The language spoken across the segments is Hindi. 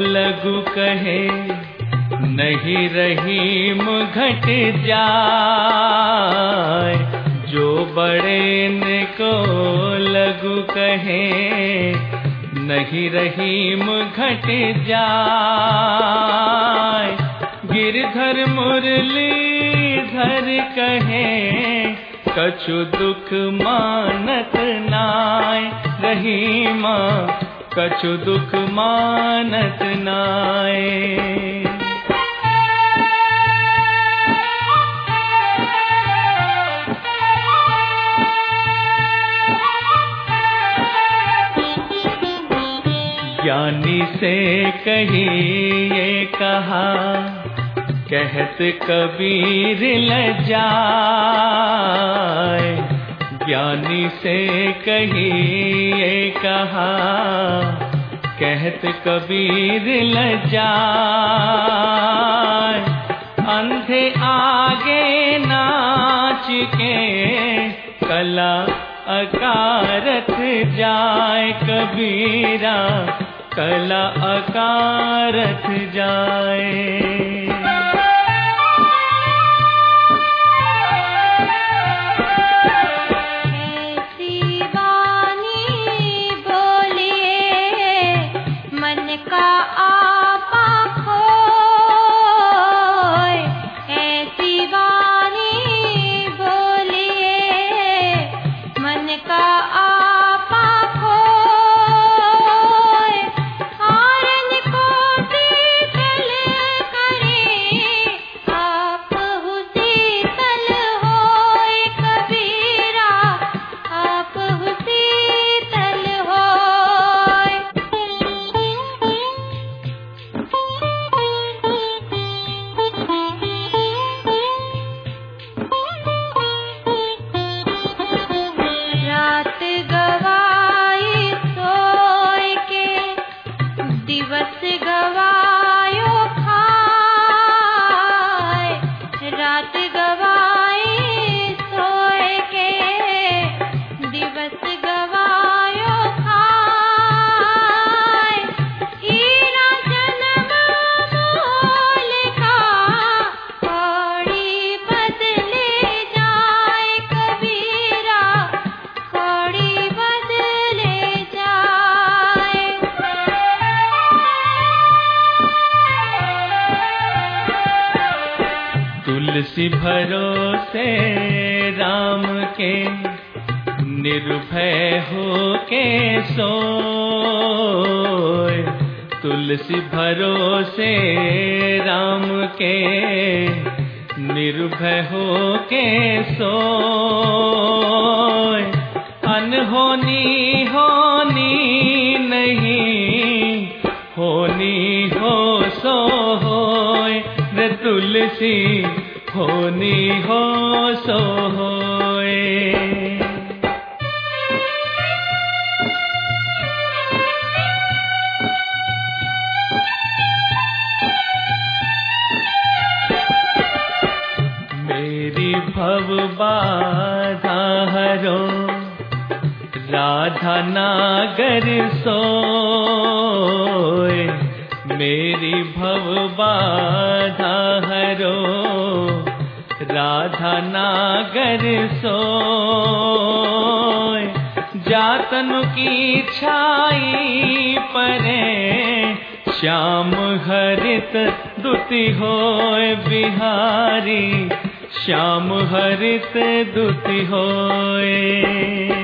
लगू कहे, नहीं रहीम घट जाए। जो बड़े ने को लगू कहे, नहीं रहीम घट जाए। गिरधर मुरलीधर कहे, कछु दुख मानत नाय, रहीमा कछु दुख मानत नाय ज्ञानी से कही ये कहा कहत कबीर ल जाए ज्ञानी से कही ये कहा, कहत कबीर ल जाए अंधे आगे नाच के कला अकारथ जाए कबीरा, कला अकारथ जाए got तुलसी भरोसे राम के, निर्भय हो के सो तुलसी भरोसे राम के, निर्भय हो के सो अनहोनी होनी नहीं, होनी हो सो हो तुलसी होनी हो, सो होय मेरी भव बाधा हरो, राधा नागर सोए। मेरी भव बाधा हरो राधा की छाई परे श्याम हरित दुति होय बिहारी। श्याम हरित दुति होए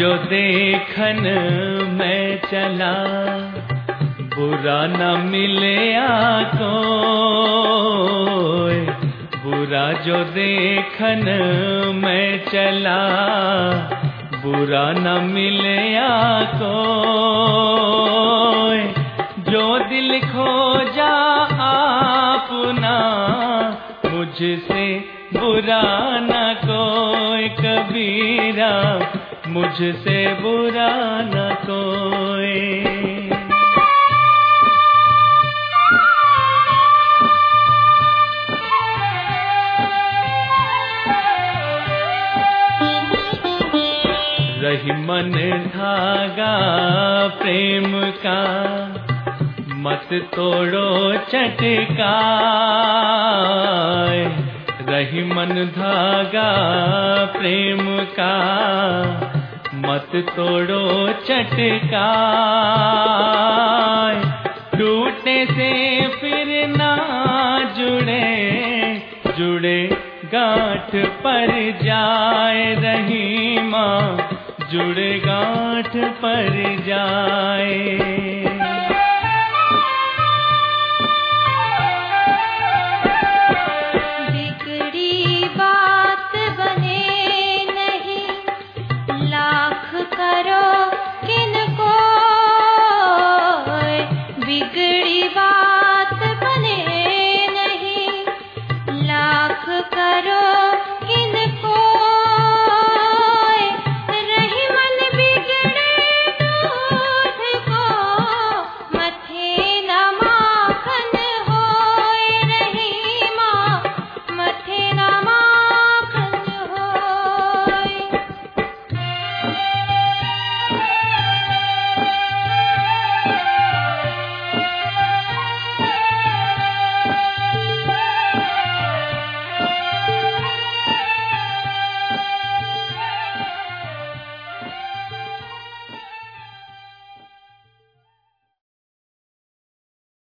जो देखन मैं चला, बुरा न मिले आको बुरा जो देखन मैं चला, बुरा न मिले आको जो दिल खो जा आपना मुझसे बुरा न कोई कबीरा मुझसे बुरा न कोई रही मन धागा प्रेम का, मत तोड़ो चटका रही मन धागा प्रेम का मत तोड़ो चटका टूटे से फिर ना जुड़े जुड़े गांठ पर जाए रही माँ जुड़े गांठ पर जाए।